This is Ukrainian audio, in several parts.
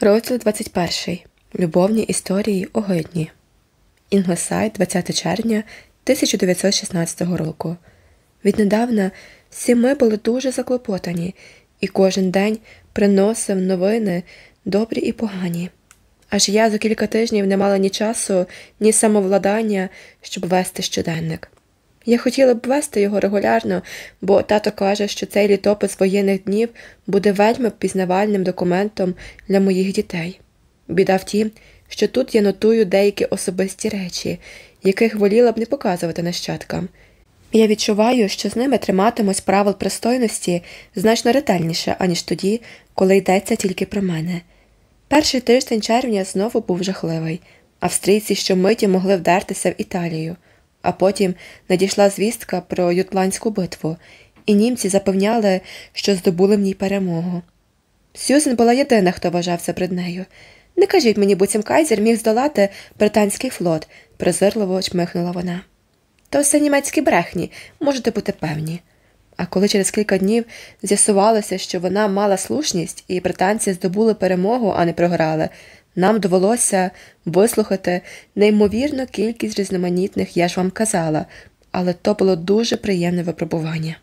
Розділ 21. Любовні історії огидні. Інглесайд, 20 червня 1916 року. Віднедавна всі ми були дуже заклопотані, і кожен день приносив новини добрі і погані. Аж я за кілька тижнів не мала ні часу, ні самовладання, щоб вести щоденник. Я хотіла б вести його регулярно, бо тато каже, що цей літопис воєнних днів буде вельми пізнавальним документом для моїх дітей. Біда в тім, що тут я нотую деякі особисті речі, яких воліла б не показувати нащадкам. Я відчуваю, що з ними триматимусь правил пристойності значно ретельніше, аніж тоді, коли йдеться тільки про мене. Перший тиждень червня знову був жахливий. Австрійці щомиті могли вдертися в Італію а потім надійшла звістка про Ютландську битву, і німці запевняли, що здобули в ній перемогу. Сюзен була єдина, хто вважався перед нею. Не кажіть мені, буцім Кайзер міг здолати британський флот, презирливо чмихнула вона. То все німецькі брехні, можете бути певні. А коли через кілька днів з'ясувалося, що вона мала слушність, і британці здобули перемогу, а не програли, нам довелося вислухати неймовірну кількість різноманітних, я ж вам казала, але то було дуже приємне випробування.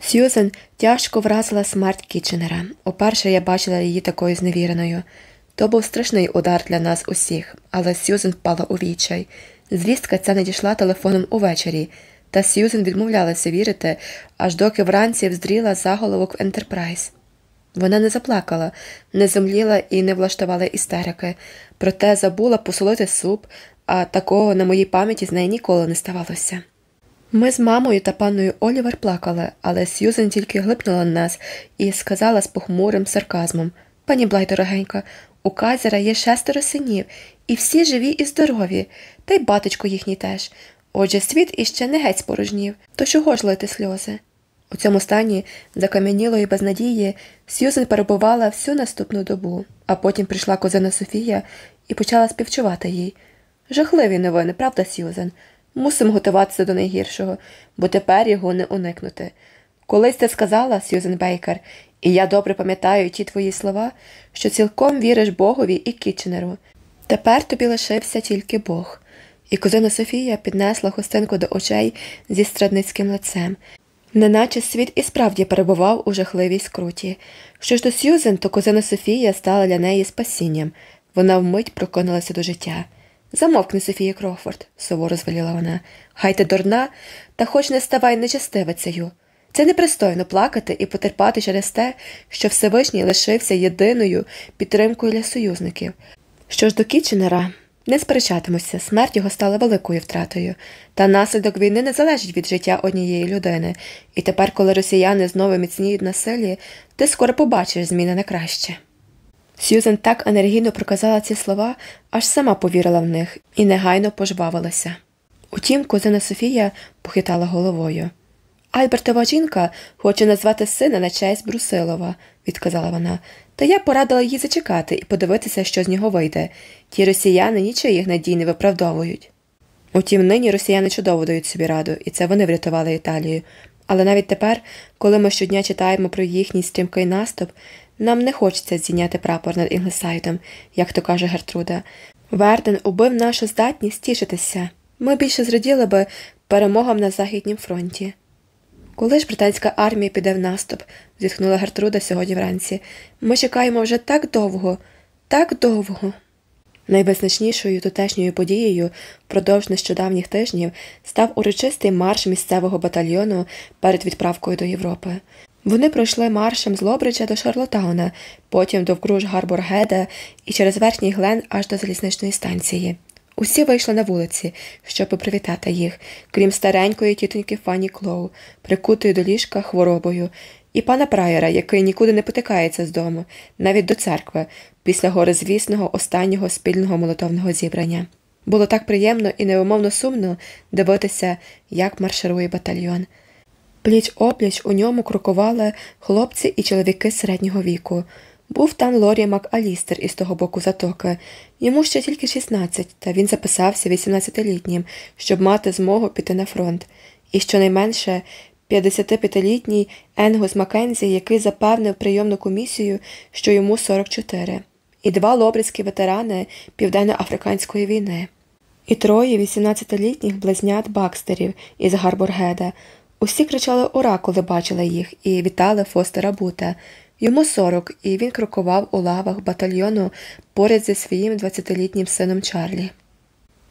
Сьюзен тяжко вразила смерть Кітченера. Уперше я бачила її такою зневіреною. То був страшний удар для нас усіх, але Сьюзен впала у відчай. Звістка ця надійшла телефоном увечері, та Сьюзен відмовлялася вірити, аж доки вранці вздріла заголовок в Ентерпрайз. Вона не заплакала, не зомліла і не влаштувала істерики, проте забула посолити суп, а такого на моїй пам'яті з неї ніколи не ставалося. Ми з мамою та панною Олівер плакали, але Сьюзен тільки глипнула на нас і сказала з похмурим сарказмом Пані Блай, дорогенька, у Казера є шестеро синів, і всі живі і здорові, та й батечко їхній теж. Отже, світ іще не геть спорожнів, то чого ж лити сльози? У цьому стані закам'янілої безнадії Сьюзен перебувала всю наступну добу, а потім прийшла козина Софія і почала співчувати їй. Жахливі новини, правда, Сьюзен? Мусимо готуватися до найгіршого, бо тепер його не уникнути. Колись ти сказала, Сьюзен Бейкер, і я добре пам'ятаю ті твої слова, що цілком віриш Богові і Кітченеру. Тепер тобі лишився тільки Бог. І козина Софія піднесла хустинку до очей зі страдницьким лицем, Неначе світ і справді перебував у жахливій скруті. Що ж до Сьюзен, то козина Софія стала для неї спасінням. Вона вмить проконалася до життя. Замовкни, Софія Крофорд, суворо звеліла вона. Хай ти дурна, та хоч не ставай нечестивицею. Це непристойно плакати і потерпати через те, що Всевишній лишився єдиною підтримкою для союзників. Що ж до Кітченера, не сперечатимуся, смерть його стала великою втратою, та наслідок війни не залежить від життя однієї людини, і тепер, коли росіяни знову міцніють на силі, ти скоро побачиш зміни на краще. Сьюзен так енергійно проказала ці слова, аж сама повірила в них і негайно пожвавилася. Утім, кузина Софія похитала головою. Альбертова жінка хоче назвати сина на честь Брусилова, відказала вона, та я порадила їй зачекати і подивитися, що з нього вийде. Ті росіяни нічиїх надій не виправдовують. Утім, нині росіяни чудово дають собі раду, і це вони врятували Італію. Але навіть тепер, коли ми щодня читаємо про їхній стрімкий наступ, нам не хочеться зійняти прапор над Інглесайдом, як то каже Гертруда. Верден убив нашу здатність тішитися. Ми більше зраділи би перемогам на Західнім фронті. Коли ж британська армія піде в наступ, зітхнула Гертруда сьогодні вранці. Ми чекаємо вже так довго, так довго. Найвизначнішою тутешньою подією впродовж нещодавніх тижнів став урочистий марш місцевого батальйону перед відправкою до Європи. Вони пройшли маршем з Лобрича до Шарлотауна, потім довкруж Гарборгеда і через верхній глен аж до залізничної станції. Усі вийшли на вулиці, щоб привітати їх, крім старенької тітоньки Фанні Клоу, прикутої до ліжка хворобою, і пана Прайера, який нікуди не потикається з дому, навіть до церкви, після горизвісного останнього спільного молотовного зібрання. Було так приємно і неумовно сумно дивитися, як марширує батальйон. Пліч опліч у ньому крокували хлопці і чоловіки середнього віку. Був там Лорі МакАлістер із того боку затоки. Йому ще тільки 16, та він записався 18-літнім, щоб мати змогу піти на фронт. І щонайменше 55-літній Енгус Маккензі, який запевнив прийомну комісію, що йому 44. і два лобрицькі ветерани Південно-Африканської війни, і троє 18-літніх близнят Бакстерів із Гарборгеда. Усі кричали ура, коли бачили їх, і вітали Фостера Бута. Йому 40, і він крокував у лавах батальйону поряд зі своїм 20-літнім сином Чарлі.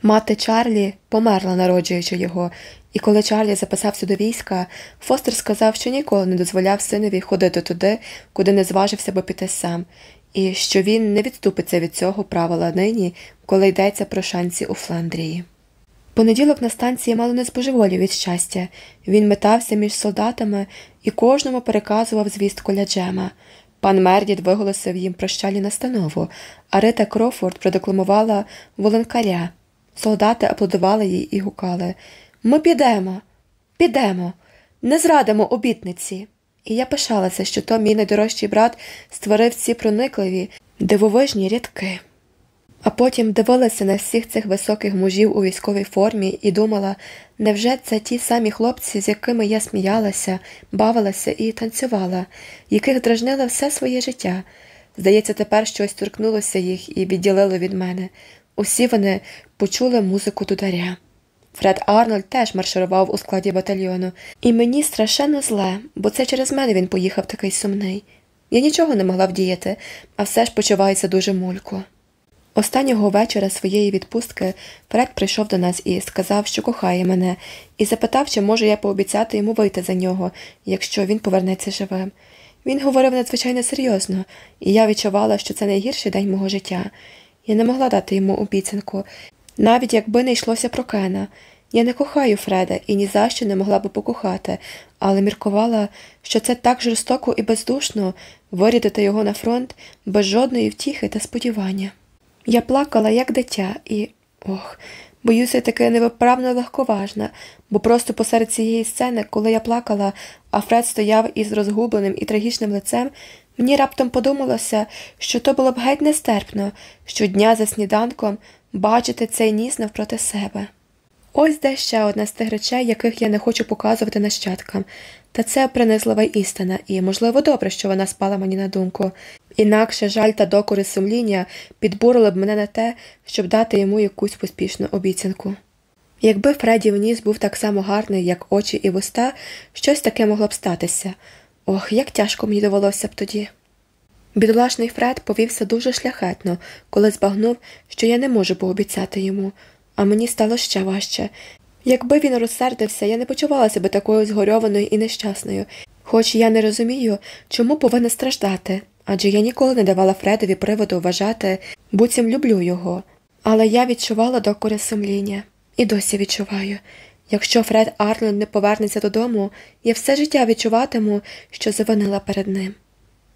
Мати Чарлі померла, народжуючи його, і коли Чарлі записався до війська, Фостер сказав, що ніколи не дозволяв синові ходити туди, куди не зважився би піти сам, і що він не відступиться від цього правила нині, коли йдеться про шанці у Фландрії. Понеділок на станції мало не збожеволів від щастя. Він метався між солдатами і кожному переказував звістку Ляджема. Пан Мердіт виголосив їм прощалі настанову, а Рита Крофорд продекламувала волонкаря. Солдати аплодували їй і гукали Ми підемо, підемо, не зрадимо обітниці. І я пишалася, що то мій найдорожчий брат створив ці проникливі, дивовижні рядки. А потім дивилася на всіх цих високих мужів у військовій формі і думала, невже це ті самі хлопці, з якими я сміялася, бавилася і танцювала, яких дражнила все своє життя. Здається, тепер щось торкнулося їх і відділило від мене. Усі вони почули музику дударя. Фред Арнольд теж марширував у складі батальйону, і мені страшенно зле, бо це через мене він поїхав такий сумний. Я нічого не могла вдіяти, а все ж почувається дуже мулько. Останнього вечора своєї відпустки Фред прийшов до нас і сказав, що кохає мене, і запитав, чи можу я пообіцяти йому вийти за нього, якщо він повернеться живим. Він говорив надзвичайно серйозно, і я відчувала, що це найгірший день мого життя. Я не могла дати йому обіцянку, навіть якби не йшлося про Кена. Я не кохаю Фреда і ні за що не могла би покохати, але міркувала, що це так жорстоко і бездушно вирядити його на фронт без жодної втіхи та сподівання. Я плакала, як дитя, і ох, боюся, таки невиправно легковажна, бо просто посеред цієї сцени, коли я плакала, а Фред стояв із розгубленим і трагічним лицем, мені раптом подумалося, що то було б геть нестерпно щодня за сніданком бачити цей ніс навпроти себе. Ось де ще одна з тих речей, яких я не хочу показувати нащадкам, та це принизлива істина, і, можливо, добре, що вона спала мені на думку. Інакше жаль та докори сумління підбурили б мене на те, щоб дати йому якусь поспішну обіцянку. Якби Фредів ніс був так само гарний, як очі і вуста, щось таке могло б статися. Ох, як тяжко мені довелося б тоді. Бідолашний Фред повівся дуже шляхетно, коли збагнув, що я не можу пообіцяти йому, а мені стало ще важче. Якби він розсердився, я не почувалася би такою згорьованою і нещасною, хоч я не розумію, чому повинна страждати, адже я ніколи не давала Фредові приводу вважати, буцім люблю його. Але я відчувала докори сумління і досі відчуваю. Якщо Фред Арленд не повернеться додому, я все життя відчуватиму, що завинила перед ним.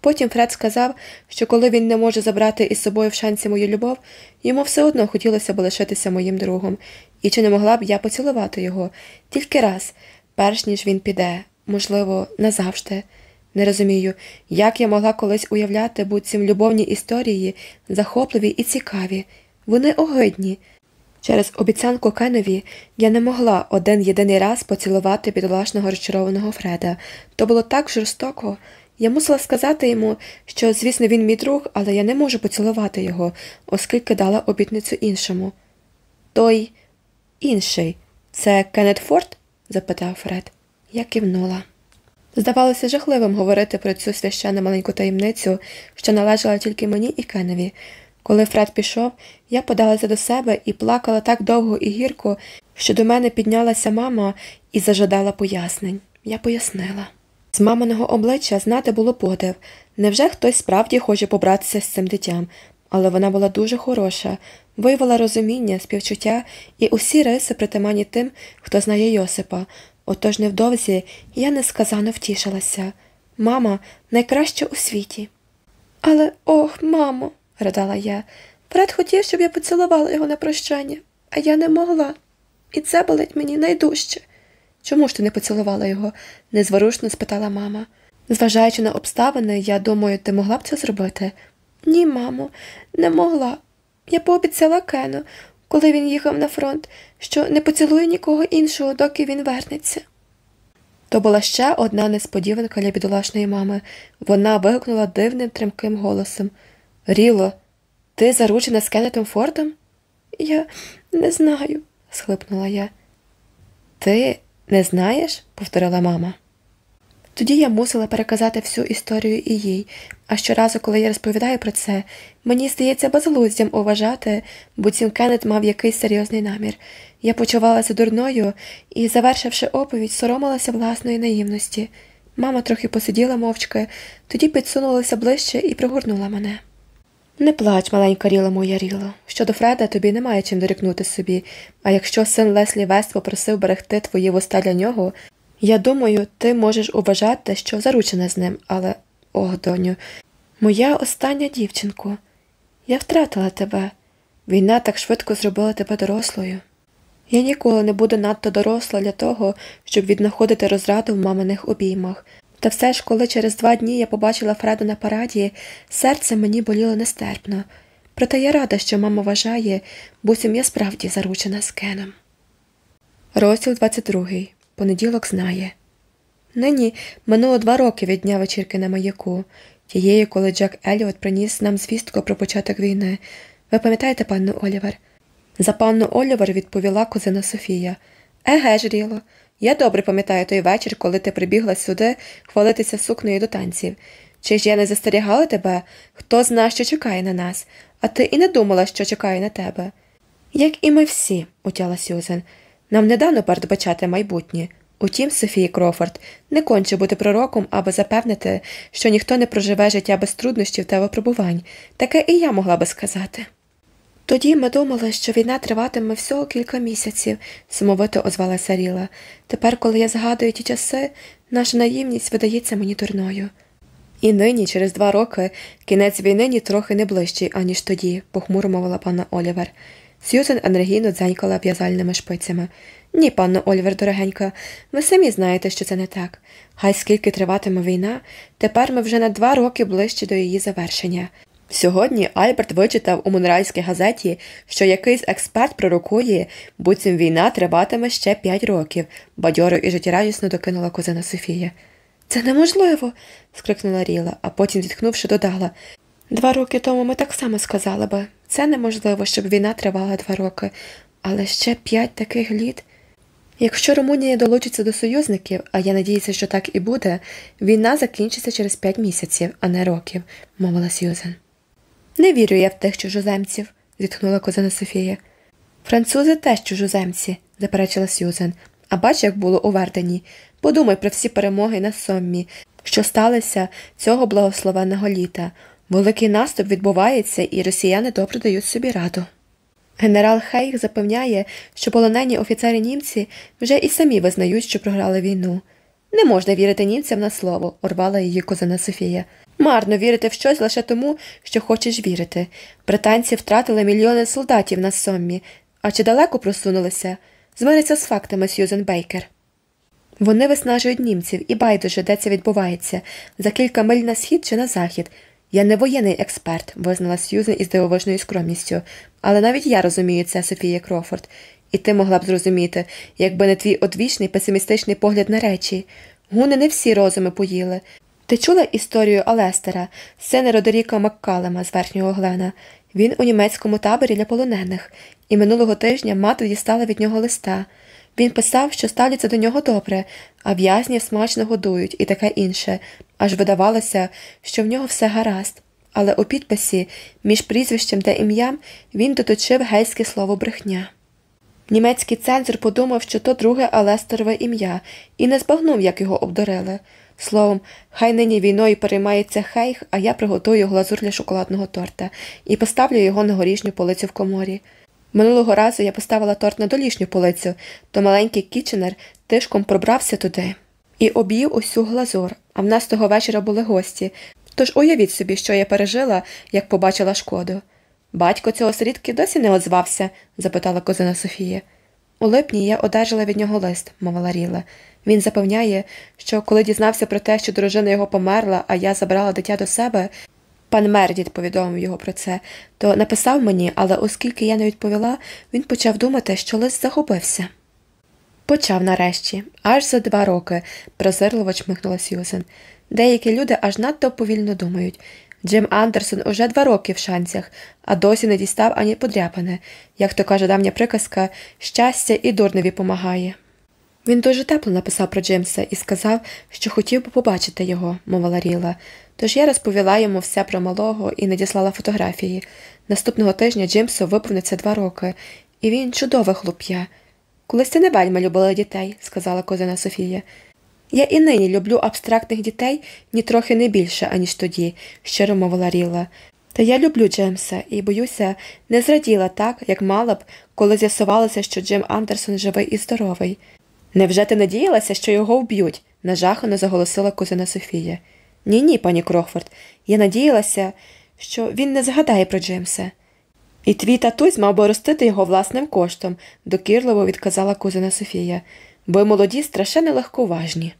Потім Фред сказав, що коли він не може забрати із собою в шансі мою любов, йому все одно хотілося б лишитися моїм другом, і чи не могла б я поцілувати його тільки раз, перш ніж він піде, можливо, назавжди. Не розумію, як я могла колись уявляти буцім любовні історії, захопливі і цікаві, вони огидні. Через обіцянку Кенові я не могла один єдиний раз поцілувати бідолашного розчарованого Фреда. То було так жорстоко. Я мусила сказати йому, що, звісно, він мій друг, але я не можу поцілувати його, оскільки дала обітницю іншому. Той інший це Кеннет Форд? запитав Фред. Я кивнула. Здавалося жахливим говорити про цю священну маленьку таємницю, що належала тільки мені і Кенові. Коли Фред пішов, я подалася до себе і плакала так довго і гірко, що до мене піднялася мама і зажадала пояснень. Я пояснила. З маминого обличчя знати було подив. Невже хтось справді хоче побратися з цим дитям, але вона була дуже хороша, виявила розуміння, співчуття і усі риси притаманні тим, хто знає Йосипа. Отож невдовзі я несказано втішилася. Мама найкраща у світі. Але ох, мамо, ридала я. Фред хотів, щоб я поцілувала його на прощання, а я не могла. І це болить мені найдужче. Чому ж ти не поцілувала його? незворушно спитала мама. Зважаючи на обставини, я думаю, ти могла б це зробити? Ні, мамо, не могла. Я пообіцяла Кену, коли він їхав на фронт, що не поцілує нікого іншого, доки він вернеться. То була ще одна несподіванка для бідолашної мами. Вона вигукнула дивним тремким голосом Ріло, Ти заручена з Кеннетом Фордом? Я не знаю, схлипнула я. Ти не знаєш? повторила мама. Тоді я мусила переказати всю історію і їй, а щоразу, коли я розповідаю про це, мені здається безглуздям уважати, бо цім Кеннет мав якийсь серйозний намір. Я почувалася дурною і, завершивши оповідь, соромилася власної наївності. Мама трохи посиділа мовчки, тоді підсунулася ближче і пригорнула мене. Не плач, маленька ріла моя ріло. Щодо Фреда тобі немає чим дорікнути собі, а якщо син Леслі Вест попросив берегти твої вуста для нього, я думаю, ти можеш уважати, що заручена з ним, але, ох, доню, моя остання дівчинко, я втратила тебе. Війна так швидко зробила тебе дорослою. Я ніколи не буду надто доросла для того, щоб віднаходити розраду в маминих обіймах. Та все ж, коли через два дні я побачила Фреда на параді, серце мені боліло нестерпно. Проте я рада, що мама вважає, буцім я справді заручена з Кеном. Розділ 22. Понеділок знає. Нині минуло два роки від дня вечірки на маяку, тієї, коли Джек Еліот приніс нам звістку про початок війни. Ви пам'ятаєте, панну Олівер? За панну Олівер відповіла кузина Софія. Еге ж, Ріло, я добре пам'ятаю той вечір, коли ти прибігла сюди хвалитися сукнею до танців. Чи ж я не застерігала тебе? Хто зна, що чекає на нас, а ти і не думала, що чекає на тебе. Як і ми всі, утяла Сюзен. Нам не дано передбачати майбутнє. Утім, Софії Крофорд не конче бути пророком, аби запевнити, що ніхто не проживе життя без труднощів та випробувань, таке і я могла би сказати. Тоді ми думали, що війна триватиме всього кілька місяців, сумовито озвалася Ріла. Тепер, коли я згадую ті часи, наша наївність видається мені дурною. І нині, через два роки, кінець війни ні трохи не ближчий, аніж тоді, похмуро мовила пана Олівер. Сьюзен енергійно дзенькала в'язальними шпицями. Ні, панно Олівер, дорогенька, ви самі знаєте, що це не так. Хай скільки триватиме війна, тепер ми вже на два роки ближче до її завершення. Сьогодні Альберт вичитав у монреальській газеті, що якийсь експерт пророкує, буцім війна триватиме ще п'ять років, бадьоро і життєрадісно докинула кузина Софія. Це неможливо. скрикнула Ріла, а потім, зітхнувши, додала. Два роки тому ми так само сказали би. Це неможливо, щоб війна тривала два роки, але ще п'ять таких літ. Якщо Румунія долучиться до союзників, а я надіюся, що так і буде, війна закінчиться через п'ять місяців, а не років, мовила Сьюзен. Не вірю я в тих чужоземців, зітхнула козина Софія. Французи теж чужоземці, заперечила Сьюзен. А бач, як було у Вердені. Подумай про всі перемоги на Соммі, що сталися цього благословенного літа. Великий наступ відбувається, і росіяни добре дають собі раду. Генерал Хейх запевняє, що полонені офіцери німці вже і самі визнають, що програли війну. Не можна вірити німцям на слово, урвала її козина Софія. Марно вірити в щось лише тому, що хочеш вірити. Британці втратили мільйони солдатів на Соммі, а чи далеко просунулися? Змириться з фактами Сьюзен Бейкер. Вони виснажують німців і байдуже, де це відбувається, за кілька миль на схід чи на захід. Я не воєнний експерт, визнала Сьюзен із дивовижною скромністю, але навіть я розумію це, Софія Крофорд, і ти могла б зрозуміти, якби не твій одвічний песимістичний погляд на речі. Гуни не всі розуми поїли. Ти чула історію Алестера, сина Родеріка Маккалема з верхнього Глена? Він у німецькому таборі для полонених, і минулого тижня мати дістала від нього листа. Він писав, що ставляться до нього добре, а в'язнів смачно годують і таке інше, аж видавалося, що в нього все гаразд. Але у підписі між прізвищем та ім'ям він доточив гельське слово брехня. Німецький цензор подумав, що то друге Алестерове ім'я, і не збагнув, як його обдурили. Словом, хай нині війною переймається хейх, а я приготую глазур для шоколадного торта і поставлю його на горішню полицю в коморі. Минулого разу я поставила торт на долішню полицю, то маленький кіченер тишком пробрався туди і об'їв усю глазур, а в нас того вечора були гості. Тож уявіть собі, що я пережила, як побачила шкоду. Батько цього срідки досі не озвався? запитала козина Софія. У липні я одержала від нього лист, мовила Ріла. Він запевняє, що коли дізнався про те, що дружина його померла, а я забрала дитя до себе, пан Мердіт повідомив його про це, то написав мені, але оскільки я не відповіла, він почав думати, що лист загубився. Почав нарешті, аж за два роки, прозирливо чмихнула Сьюзен. Деякі люди аж надто повільно думають. Джим Андерсон уже два роки в шанцях, а досі не дістав ані подряпане. Як то каже давня приказка, щастя і дурневі помагає. Він дуже тепло написав про Джимса і сказав, що хотів би побачити його, мовила Ріла. Тож я розповіла йому все про малого і надіслала фотографії. Наступного тижня Джимсу виповниться два роки, і він чудове хлоп'я. Колись ти не вельми любила дітей, сказала козина Софія. Я і нині люблю абстрактних дітей нітрохи не більше, аніж тоді, щиро мовила Ріла. Та я люблю Джемса і, боюся, не зраділа так, як мала б, коли з'ясувалося, що Джим Андерсон живий і здоровий. Невже ти надіялася, що його вб'ють? нажахано заголосила кузина Софія. Ні, ні, пані Крохфорд. Я надіялася, що він не згадає про Джимса. І твій татусь мав би ростити його власним коштом, докірливо відказала кузина Софія, бо молоді страшенно легковажні.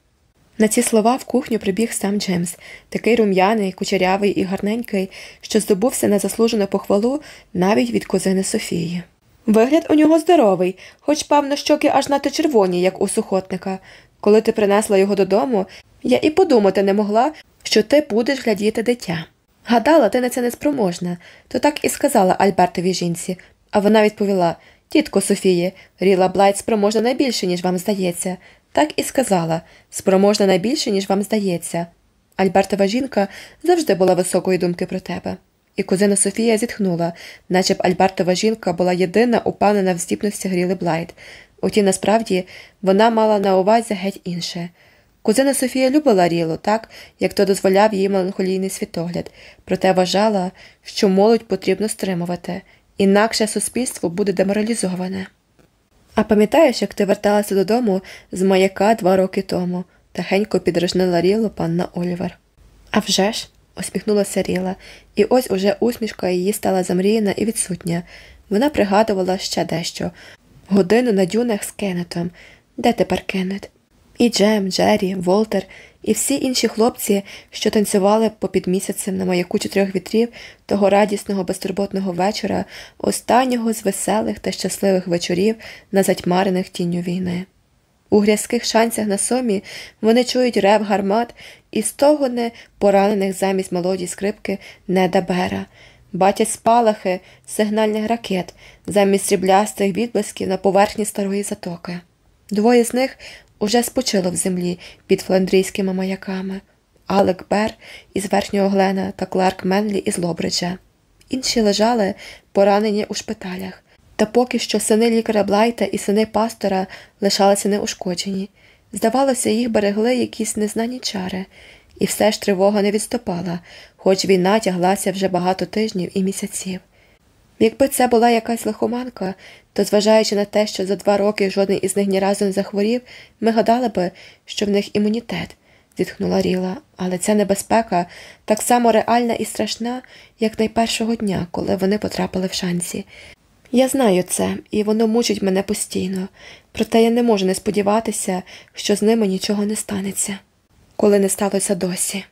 На ці слова в кухню прибіг сам Джемс, такий рум'яний, кучерявий і гарненький, що здобувся на заслужену похвалу навіть від кузини Софії. Вигляд у нього здоровий, хоч, певно, щоки аж надто червоні, як у сухотника. Коли ти принесла його додому, я і подумати не могла, що ти будеш глядіти дитя. Гадала, ти на це неспроможна, то так і сказала Альбертовій жінці, а вона відповіла тітко Софіє, Рілла Блайт спроможна найбільше, ніж вам здається. Так і сказала спроможна найбільше, ніж вам здається. Альбертова жінка завжди була високої думки про тебе. І кузина Софія зітхнула, наче б Альбертова жінка була єдина упевнена в здібностях Рілли Блайт. Утім, насправді, вона мала на увазі геть інше. Кузина Софія любила Рілу так, як то дозволяв їй меланхолійний світогляд, проте вважала, що молодь потрібно стримувати, інакше суспільство буде деморалізоване. А пам'ятаєш, як ти верталася додому з маяка два роки тому, тихенько підражнила Рілу панна Олівер. «А вже ж!» – усміхнулася Ріла, і ось уже усмішка її стала замріяна і відсутня. Вона пригадувала ще дещо годину на дюнах з Кеннетом. Де тепер Кеннет? І Джем, Джері, Волтер і всі інші хлопці, що танцювали попід місяцем на маяку чотирьох вітрів того радісного безтурботного вечора, останнього з веселих та щасливих вечорів на затьмарених тінню війни. У грязких шанцях на сомі вони чують рев гармат і стогони поранених замість мелодій скрипки Неда Бера, бачать спалахи сигнальних ракет замість сріблястих відблисків на поверхні старої затоки. Двоє з них уже спочило в землі під фландрійськими маяками Алек Бер із верхнього Глена та Кларк Менлі із Лобриджа. Інші лежали поранені у шпиталях, та поки що сини лікаря Блайта і сини пастора лишалися неушкоджені. Здавалося, їх берегли якісь незнані чари, і все ж тривога не відступала, хоч війна тяглася вже багато тижнів і місяців. Якби це була якась лихоманка, то, зважаючи на те, що за два роки жоден із них ні разу не захворів, ми гадали би, що в них імунітет, зітхнула Ріла, але ця небезпека так само реальна і страшна, як найпершого дня, коли вони потрапили в шансі. Я знаю це, і воно мучить мене постійно, проте я не можу не сподіватися, що з ними нічого не станеться, коли не сталося досі.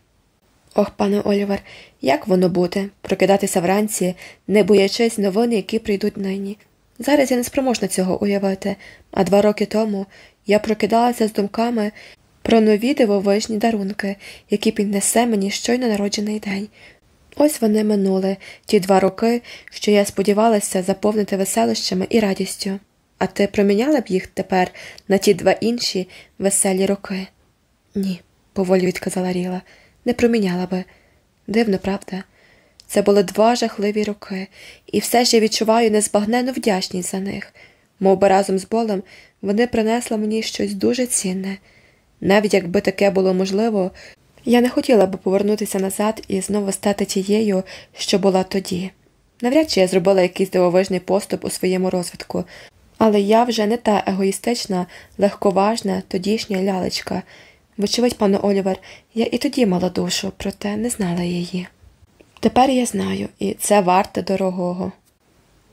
Ох, пане Олівер, як воно буде прокидатися вранці, не боячись новин, які прийдуть нині. Зараз я не спроможна цього уявити, а два роки тому я прокидалася з думками про нові дивовижні дарунки, які піднесе мені щойно народжений день. Ось вони минули, ті два роки, що я сподівалася заповнити веселищами і радістю. А ти проміняла б їх тепер на ті два інші веселі роки? Ні, поволі відказала Ріла, не проміняла би. Дивно, правда? Це були два жахливі роки, і все ж я відчуваю незбагнену вдячність за них, Мов би разом з болем вони принесли мені щось дуже цінне. Навіть якби таке було можливо, я не хотіла б повернутися назад і знову стати тією, що була тоді. Навряд чи я зробила якийсь дивовижний поступ у своєму розвитку, але я вже не та егоїстична, легковажна, тодішня лялечка. Вочевидь, пане Олівер, я і тоді мала душу, проте не знала її. Тепер я знаю, і це варте дорогого.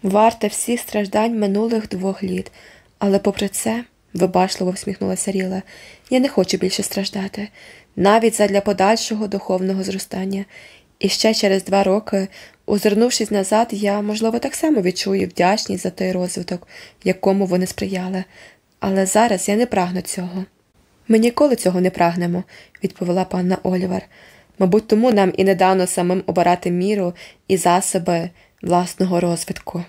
Варте всіх страждань минулих двох літ, але попри це, вибачливо всміхнулася Ріла, я не хочу більше страждати, навіть задля подальшого духовного зростання. І ще через два роки, озирнувшись назад, я, можливо, так само відчую вдячність за той розвиток, якому вони сприяли, але зараз я не прагну цього. Ми ніколи цього не прагнемо, відповіла панна Олівер. Мабуть, тому нам і не дано самим обирати міру і засоби власного розвитку.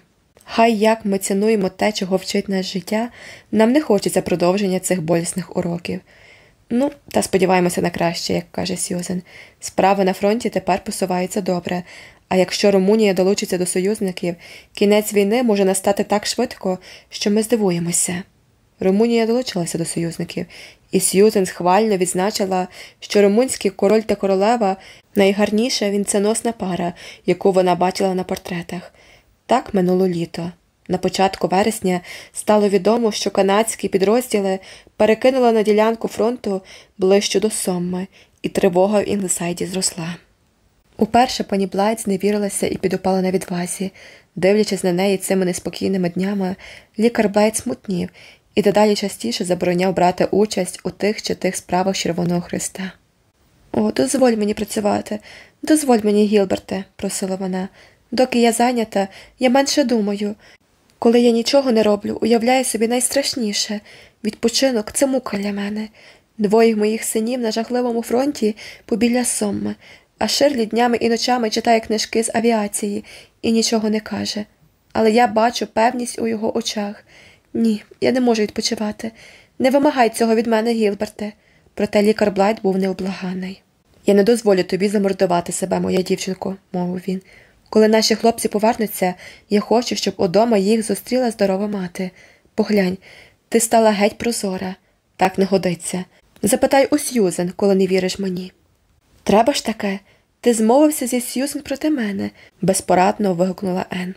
Хай як ми цінуємо те, чого вчить нас життя, нам не хочеться продовження цих болісних уроків. Ну, та сподіваємося на краще, як каже Сьюзен. Справи на фронті тепер посуваються добре, а якщо Румунія долучиться до союзників, кінець війни може настати так швидко, що ми здивуємося. Румунія долучилася до союзників, і Сьюзен схвально відзначила, що румунський король та королева найгарніша вінценосна пара, яку вона бачила на портретах. Так минуло літо. На початку вересня стало відомо, що канадські підрозділи перекинули на ділянку фронту ближче до Сомми, і тривога в Інглсайді зросла. Уперше пані Блайт зневірилася і підупала на відвазі. Дивлячись на неї цими неспокійними днями, лікар Блайт смутнів і дедалі частіше забороняв брати участь у тих чи тих справах Червоного Хреста. О, дозволь мені працювати, дозволь мені, Гілберте, просила вона. Доки я зайнята, я менше думаю. Коли я нічого не роблю, уявляю собі найстрашніше відпочинок це мука для мене. Двоє моїх синів на жахливому фронті побіля Сомми, а Ширлі днями і ночами читає книжки з авіації і нічого не каже. Але я бачу певність у його очах. Ні, я не можу відпочивати. Не вимагай цього від мене, Гілберте. Проте лікар Блайт був необлаганий. Я не дозволю тобі замордувати себе, моя дівчинко, мовив він. Коли наші хлопці повернуться, я хочу, щоб удома їх зустріла здорова мати. Поглянь, ти стала геть прозора. Так не годиться. Запитай у Сьюзен, коли не віриш мені. Треба ж таке. Ти змовився зі Сьюзен проти мене, безпорадно вигукнула Ен.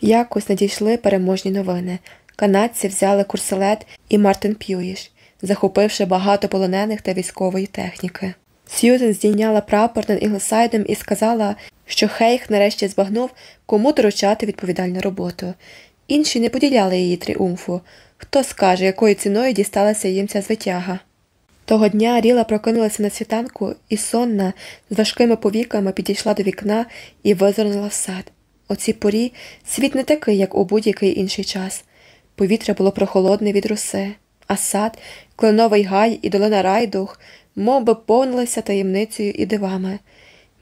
Якось надійшли переможні новини. Канадці взяли курселет і Мартин П'юїш, захопивши багато полонених та військової техніки. Сьюзен здійняла прапор над Інглсайдом і сказала, що Хейх нарешті збагнув, кому доручати відповідальну роботу. Інші не поділяли її тріумфу. Хто скаже, якою ціною дісталася їм ця звитяга. Того дня Ріла прокинулася на світанку і сонна, з важкими повіками підійшла до вікна і визирнула в сад. У цій порі світ не такий, як у будь-який інший час. Повітря було прохолодне від роси, а сад, кленовий гай і долина райдух мов би, повнилися таємницею і дивами.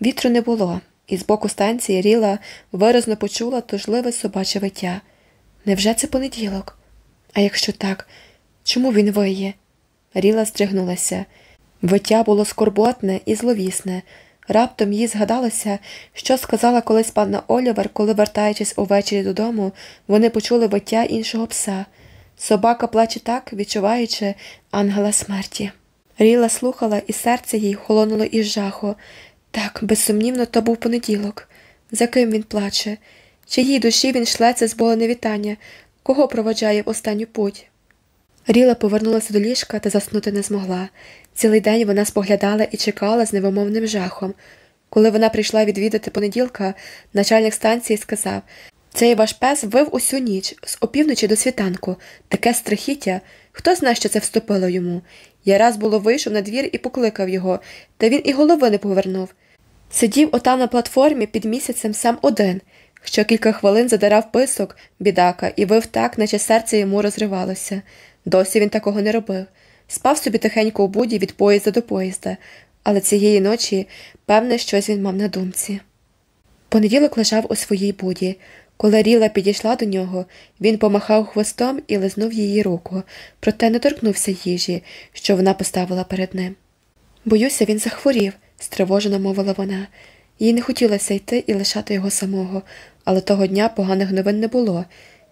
Вітру не було, і з боку станції Ріла виразно почула тужливе собаче виття. Невже це понеділок? А якщо так, чому він виє? Ріла стригнулася. Виття було скорботне і зловісне. Раптом їй згадалося, що сказала колись панна Олівер, коли, вертаючись увечері додому, вони почули виття іншого пса. Собака плаче так, відчуваючи ангела смерті. Ріла слухала, і серце їй холонуло із жаху. Так, безсумнівно, то був понеділок. За ким він плаче? Чиїй душі він шлеться з боле невітання, кого проводжає в останню путь? Ріла повернулася до ліжка та заснути не змогла. Цілий день вона споглядала і чекала з невимовним жахом. Коли вона прийшла відвідати понеділка, начальник станції сказав Цей ваш пес вив усю ніч, з опівночі до світанку, таке страхіття. Хто знає, що це вступило йому? Я раз було вийшов на двір і покликав його, та він і голови не повернув. Сидів отам на платформі під місяцем сам один, що кілька хвилин задирав писок, бідака, і вив так, наче серце йому розривалося. Досі він такого не робив. Спав собі тихенько у буді від поїзда до поїзда, але цієї ночі, певне, щось він мав на думці. Понеділок лежав у своїй буді. Коли Ріла підійшла до нього, він помахав хвостом і лизнув її руку, проте не торкнувся їжі, що вона поставила перед ним. Боюся, він захворів, стривожено мовила вона. Їй не хотілося йти і лишати його самого, але того дня поганих новин не було,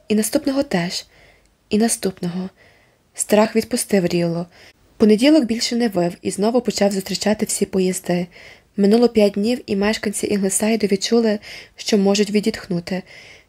і наступного теж, і наступного. Страх відпустив Рілло. Понеділок більше не вив і знову почав зустрічати всі поїзди. Минуло п'ять днів, і мешканці Інглесайду відчули, що можуть відітхнути.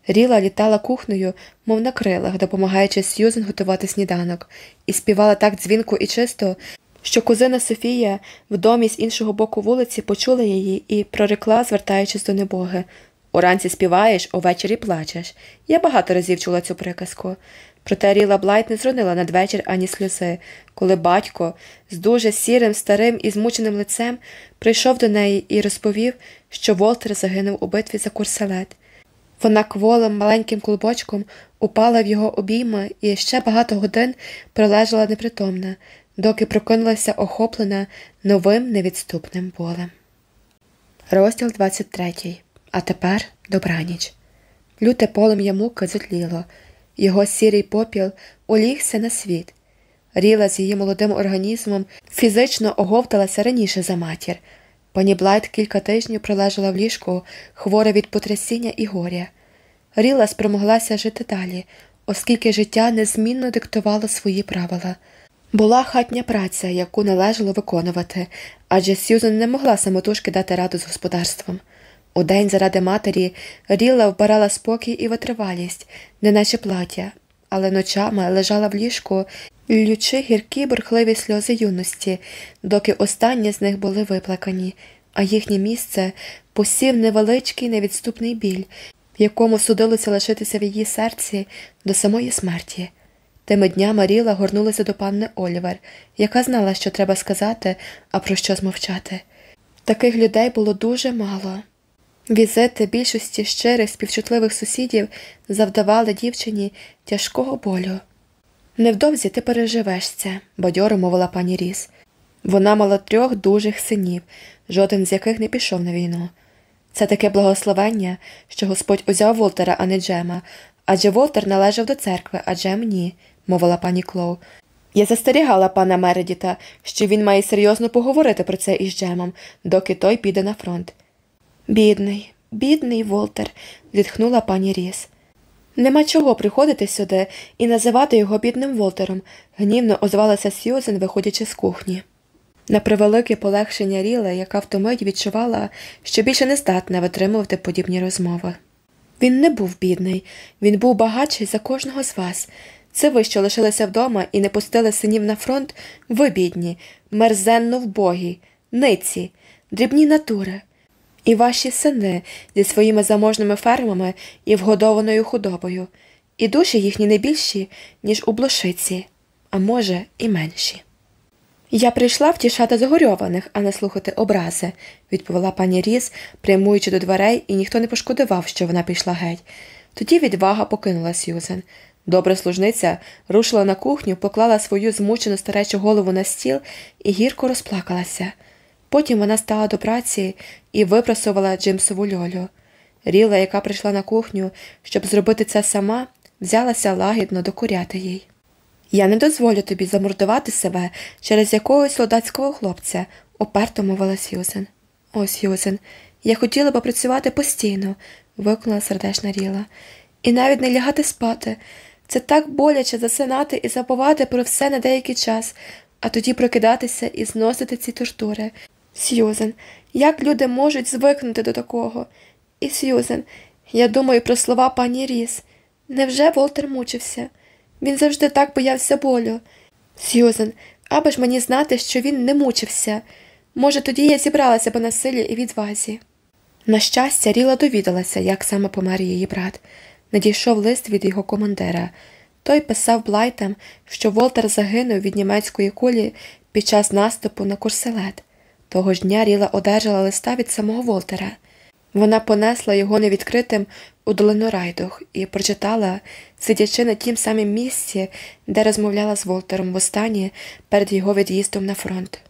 Ріла літала кухнею, мов на крилах, допомагаючи Сьюзен готувати сніданок, і співала так дзвінко і чисто, що кузина Софія в домі з іншого боку вулиці почула її і прорекла, звертаючись до небоги. Уранці співаєш, увечері плачеш. Я багато разів чула цю приказку. Проте Ріла Блайт не зронила надвечір ані сльози, коли батько з дуже сірим, старим і змученим лицем прийшов до неї і розповів, що Волтер загинув у битві за курселет. Вона кволим маленьким клубочком упала в його обійми і ще багато годин пролежала непритомна, доки прокинулася охоплена новим невідступним болем. Розділ 23. А тепер добраніч. Люте полум'я муки зотліло, його сірий попіл улігся на світ. Ріла з її молодим організмом фізично оговталася раніше за матір. Пані Блайт кілька тижнів пролежала в ліжку, хвора від потрясіння і горя. Ріла спромоглася жити далі, оскільки життя незмінно диктувало свої правила. Була хатня праця, яку належало виконувати, адже Сьюзен не могла самотужки дати раду з господарством. Удень заради матері Ріла вбирала спокій і витривалість, неначе плаття, але ночами лежала в ліжку, лючи гіркі бурхливі сльози юності, доки останні з них були виплакані, а їхнє місце посів невеличкий невідступний біль, якому судилося лишитися в її серці до самої смерті. Тими днями Ріла горнулася до панни Олівер, яка знала, що треба сказати, а про що змовчати. Таких людей було дуже мало. Візити більшості щирих співчутливих сусідів завдавали дівчині тяжкого болю. Невдовзі ти переживеш це, бадьоро мовила пані Ріс. Вона мала трьох дужих синів, жоден з яких не пішов на війну. Це таке благословення, що Господь узяв Волтера, а не Джема, адже Волтер належав до церкви, а Джем ні, мовила пані Клоу. Я застерігала пана Мередіта, що він має серйозно поговорити про це із Джемом, доки той піде на фронт. Бідний, бідний Волтер, зітхнула пані Ріс. Нема чого приходити сюди і називати його бідним Волтером, гнівно озвалася Сьюзен, виходячи з кухні. На превелике полегшення Ріли, яка втомить відчувала, що більше не здатна витримувати подібні розмови. Він не був бідний, він був багатший за кожного з вас. Це ви, що лишилися вдома і не пустили синів на фронт, ви бідні, мерзенно вбогі, ниці, дрібні натури. І ваші сини зі своїми заможними фермами і вгодованою худобою, і душі їхні не більші, ніж у блошиці, а може, і менші. Я прийшла втішати загорьованих, а не слухати образи, відповіла пані Різ, прямуючи до дверей, і ніхто не пошкодував, що вона пішла геть. Тоді відвага покинула Сьюзен. Добра служниця рушила на кухню, поклала свою змучену старечу голову на стіл і гірко розплакалася. Потім вона стала до праці і випросувала Джимсову льолю. Ріла, яка прийшла на кухню, щоб зробити це сама, взялася лагідно докуряти їй. Я не дозволю тобі замордувати себе через якогось солдатського хлопця, уперто мовила Сьюзен. О, Сьюзен, я хотіла би працювати постійно, вигукнула сердешна Рілла, і навіть не лягати спати. Це так боляче засинати і забувати про все на деякий час, а тоді прокидатися і зносити ці тортури. Сьюзен, як люди можуть звикнути до такого? І Сьюзен, я думаю про слова пані Ріс. Невже Волтер мучився? Він завжди так боявся болю. Сьюзен, аби ж мені знати, що він не мучився. Може, тоді я зібралася б на силі і відвазі. На щастя, Ріла довідалася, як саме помер її брат. Надійшов лист від його командира. Той писав Блайтам, що Волтер загинув від німецької кулі під час наступу на курселет. Того ж дня Ріла одержала листа від самого Волтера. Вона понесла його невідкритим у долину Райдух і прочитала, сидячи на тім самім місці, де розмовляла з Волтером востаннє перед його від'їздом на фронт.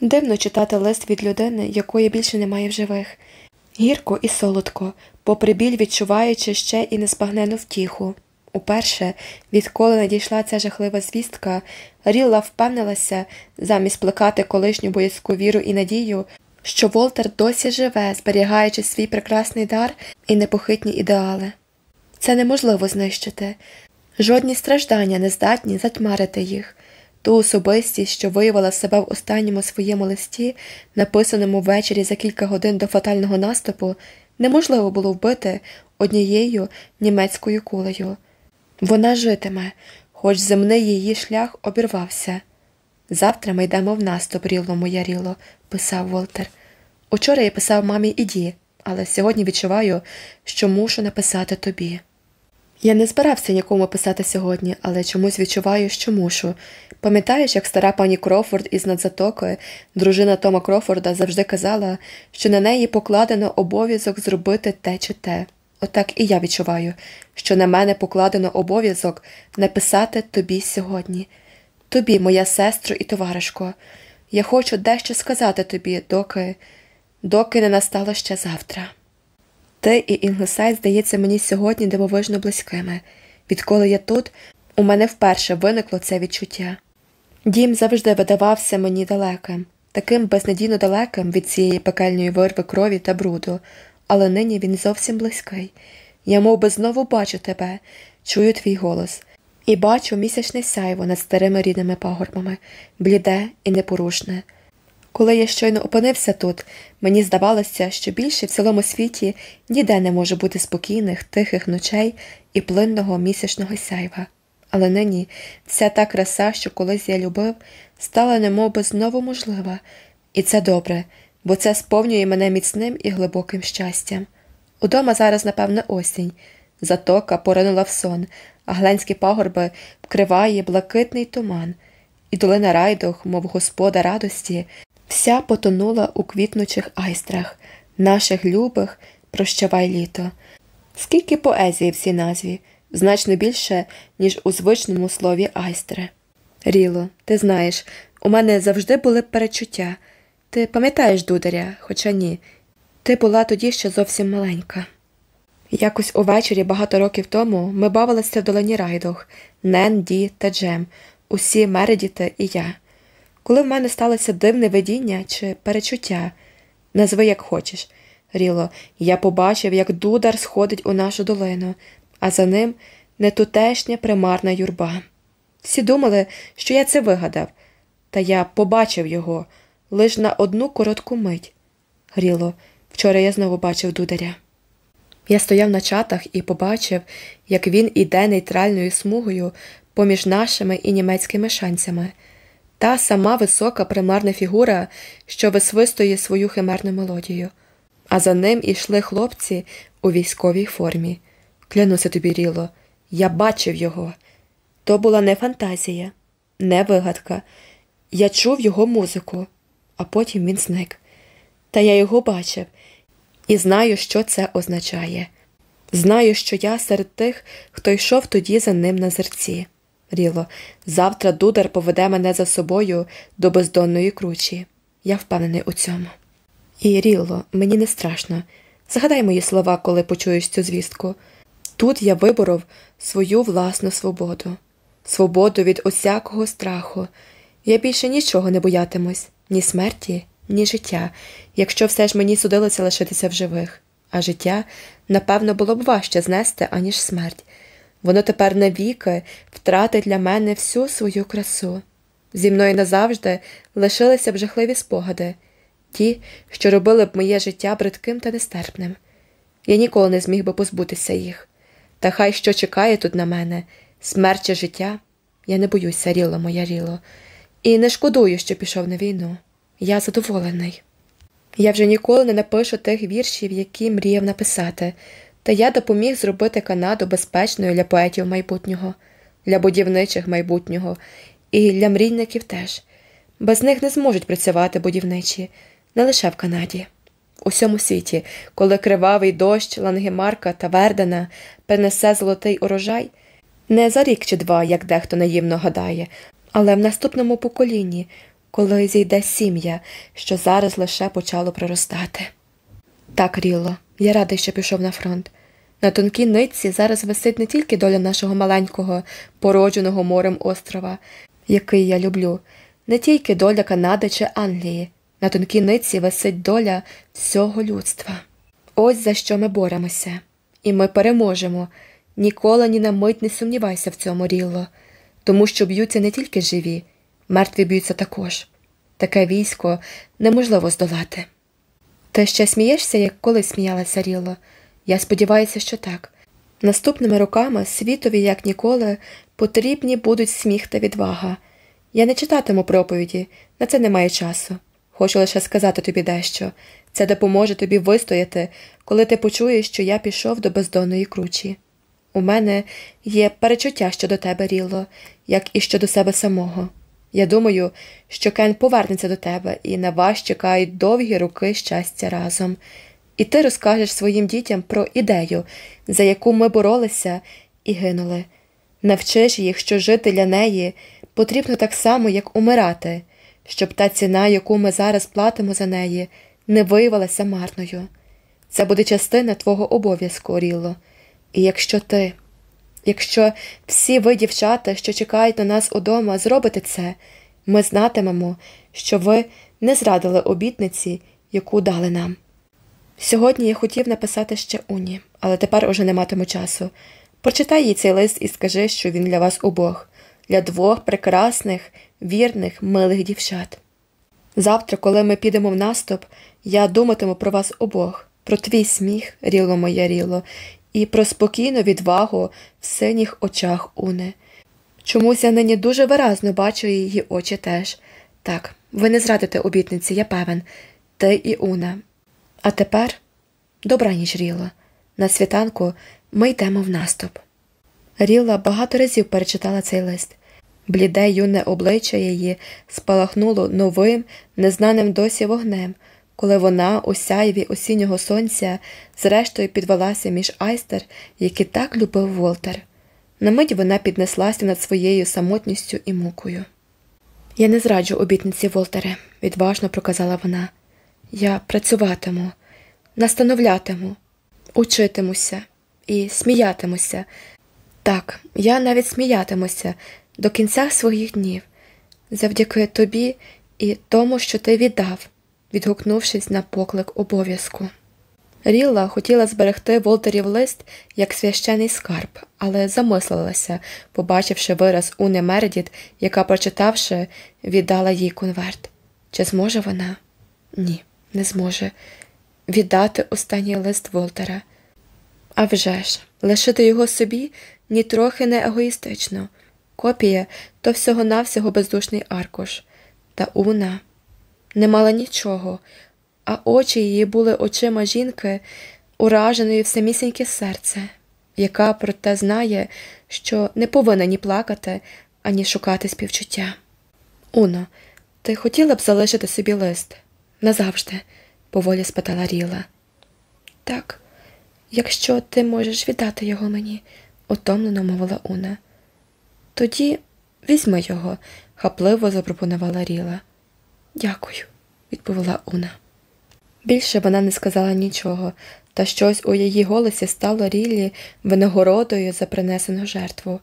Дивно читати лист від людини, якої більше немає в живих, гірко і солодко, попри біль відчуваючи ще і незбагнену втіху. Уперше, відколи надійшла ця жахлива звістка, Рілла впевнилася, замість плекати колишню боязьку віру і надію, що Волтер досі живе, зберігаючи свій прекрасний дар і непохитні ідеали. Це неможливо знищити. Жодні страждання не здатні затьмарити їх. Ту особистість, що виявила себе в останньому своєму листі, написаному ввечері за кілька годин до фатального наступу, неможливо було вбити однією німецькою кулею. Вона житиме, хоч земний її шлях обірвався. Завтра ми йдемо в наступ, ріло моя писав Волтер. Учора я писав мамі іді, але сьогодні відчуваю, що мушу написати тобі. Я не збирався нікому писати сьогодні, але чомусь відчуваю, що мушу. Пам'ятаєш, як стара пані Крофорд із надзатоки, дружина Тома Крофорда, завжди казала, що на неї покладено обов'язок зробити те чи те. Отак і я відчуваю, що на мене покладено обов'язок написати тобі сьогодні, тобі, моя сестро і товаришко. Я хочу дещо сказати тобі, доки доки не настало ще завтра. Ти і Інглсайд, здається, мені сьогодні дивовижно близькими. Відколи я тут, у мене вперше виникло це відчуття. Дім завжди видавався мені далеким, таким безнадійно далеким від цієї пекельної вирви крові та бруду, але нині він зовсім близький. Я мов би, знову бачу тебе, чую твій голос, і бачу місячне сяйво над старими рідними пагорбами, бліде і непорушне. Коли я щойно опинився тут, мені здавалося, що більше в цілому світі ніде не може бути спокійних, тихих ночей і плинного місячного сяйва. Але нині вся та краса, що колись я любив, стала немовби знову можлива, і це добре, бо це сповнює мене міцним і глибоким щастям. Удома зараз, напевне, осінь, затока поринула в сон, а гленські пагорби вкриває блакитний туман, і долина райдух, мов господа радості, вся потонула у квітнучих айстрах, наших любих прощавай літо. Скільки поезії в цій назві, значно більше, ніж у звичному слові айстре. Ріло, ти знаєш, у мене завжди були перечуття. Ти пам'ятаєш дударя, хоча ні. Ти була тоді ще зовсім маленька. Якось увечері багато років тому ми бавилися в долині райдух Нен, Ді та Джем, усі Мередіти і я. Коли в мене сталося дивне видіння чи перечуття, назви як хочеш, Ріло, я побачив, як дудар сходить у нашу долину, а за ним нетутешня примарна юрба. Всі думали, що я це вигадав, та я побачив його лиш на одну коротку мить. Гріло, вчора я знову бачив дударя. Я стояв на чатах і побачив, як він іде нейтральною смугою поміж нашими і німецькими шанцями, та сама висока примарна фігура, що висвистує свою химерну мелодію, а за ним ішли хлопці у військовій формі. Клянуся тобі, Ріло, я бачив його. То була не фантазія, не вигадка. Я чув його музику, а потім він зник. Та я його бачив і знаю, що це означає. Знаю, що я серед тих, хто йшов тоді за ним на зерці. Ріло, завтра дудар поведе мене за собою до бездонної кручі. Я впевнений у цьому. І, Ріло, мені не страшно. Згадай мої слова, коли почуєш цю звістку. Тут я виборов свою власну свободу, свободу від усякого страху. Я більше нічого не боятимусь, ні смерті, ні життя, якщо все ж мені судилося лишитися в живих, а життя, напевно, було б важче знести, аніж смерть. Воно тепер навіки втратить для мене всю свою красу. Зі мною назавжди лишилися б жахливі спогади, ті, що робили б моє життя бридким та нестерпним. Я ніколи не зміг би позбутися їх. Та хай що чекає тут на мене, смерть чи життя. Я не боюся, ріло моя ріло, і не шкодую, що пішов на війну. Я задоволений. Я вже ніколи не напишу тих віршів, які мріяв написати, та я допоміг зробити Канаду безпечною для поетів майбутнього, для будівничих майбутнього і для мрійників теж. Без них не зможуть працювати будівничі, не лише в Канаді. У всьому світі, коли кривавий дощ Лангемарка та Вердена принесе золотий урожай, не за рік чи два, як дехто наївно гадає, але в наступному поколінні, коли зійде сім'я, що зараз лише почало проростати. Так, Ріло, я радий, що пішов на фронт. На тонкій нитці зараз висить не тільки доля нашого маленького, породженого морем острова, який я люблю, не тільки доля Канади чи Англії. На тонкій ниці висить доля всього людства. Ось за що ми боремося, і ми переможемо. Ніколи ні на мить не сумнівайся в цьому рілло, тому що б'ються не тільки живі, мертві б'ються також. Таке військо неможливо здолати. Ти ще смієшся, як колись сміялася Рілло? Я сподіваюся, що так. Наступними роками світові, як ніколи, потрібні будуть сміх та відвага. Я не читатиму проповіді, на це немає часу. Хочу лише сказати тобі дещо це допоможе тобі вистояти, коли ти почуєш, що я пішов до бездонної кручі. У мене є перечуття щодо тебе, Рілло, як і щодо себе самого. Я думаю, що Кен повернеться до тебе, і на вас чекають довгі роки щастя разом. І ти розкажеш своїм дітям про ідею, за яку ми боролися і гинули. Навчиш їх, що жити для неї потрібно так само, як умирати щоб та ціна, яку ми зараз платимо за неї, не виявилася марною. Це буде частина твого обов'язку, Рілло. І якщо ти, якщо всі ви, дівчата, що чекають на нас удома, зробите це, ми знатимемо, що ви не зрадили обітниці, яку дали нам. Сьогодні я хотів написати ще Уні, але тепер уже не матиму часу. Прочитай їй цей лист і скажи, що він для вас обох, для двох прекрасних, вірних, милих дівчат. Завтра, коли ми підемо в наступ, я думатиму про вас обох, про твій сміх, ріло моє ріло, і про спокійну відвагу в синіх очах Уни. Чомусь я нині дуже виразно бачу її очі теж. Так, ви не зрадите обітниці, я певен, ти і Уна. А тепер добраніч, Ріло. На світанку ми йдемо в наступ. Ріла багато разів перечитала цей лист. Бліде юне обличчя її спалахнуло новим, незнаним досі вогнем, коли вона у сяйві осіннього сонця зрештою підвелася між айстер, які так любив Волтер. На мить вона піднеслася над своєю самотністю і мукою. Я не зраджу обітниці, Волтере, відважно проказала вона. Я працюватиму, настановлятиму, учитимуся і сміятимуся. Так, я навіть сміятимуся до кінця своїх днів, завдяки тобі і тому, що ти віддав, відгукнувшись на поклик обов'язку. Рілла хотіла зберегти Волтерів лист як священий скарб, але замислилася, побачивши вираз Уни Мередіт, яка, прочитавши, віддала їй конверт. Чи зможе вона? Ні, не зможе віддати останній лист Волтера. А вже ж, лишити його собі нітрохи не егоїстично. Копія то всього-навсього бездушний аркуш, та Уна не мала нічого, а очі її були очима жінки, ураженої в самісіньке серце, яка проте знає, що не повинна ні плакати, ані шукати співчуття. Уно, ти хотіла б залишити собі лист? Назавжди, поволі спитала Ріла. Так, якщо ти можеш віддати його мені, утомлено мовила Уна. Тоді візьми його, хапливо запропонувала Ріла. Дякую, відповіла Уна. Більше вона не сказала нічого, та щось у її голосі стало Рілі винагородою за принесену жертву.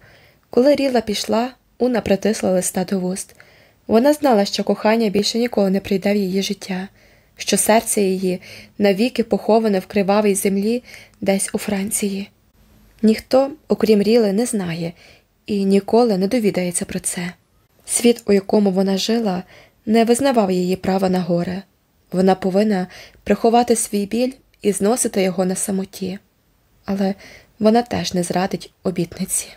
Коли Ріла пішла, Уна притисла листа до вуст. Вона знала, що кохання більше ніколи не прийде в її життя, що серце її навіки поховане в кривавій землі десь у Франції. Ніхто, окрім Ріли, не знає і ніколи не довідається про це. Світ, у якому вона жила, не визнавав її права на горе. Вона повинна приховати свій біль і зносити його на самоті, але вона теж не зрадить обітниці.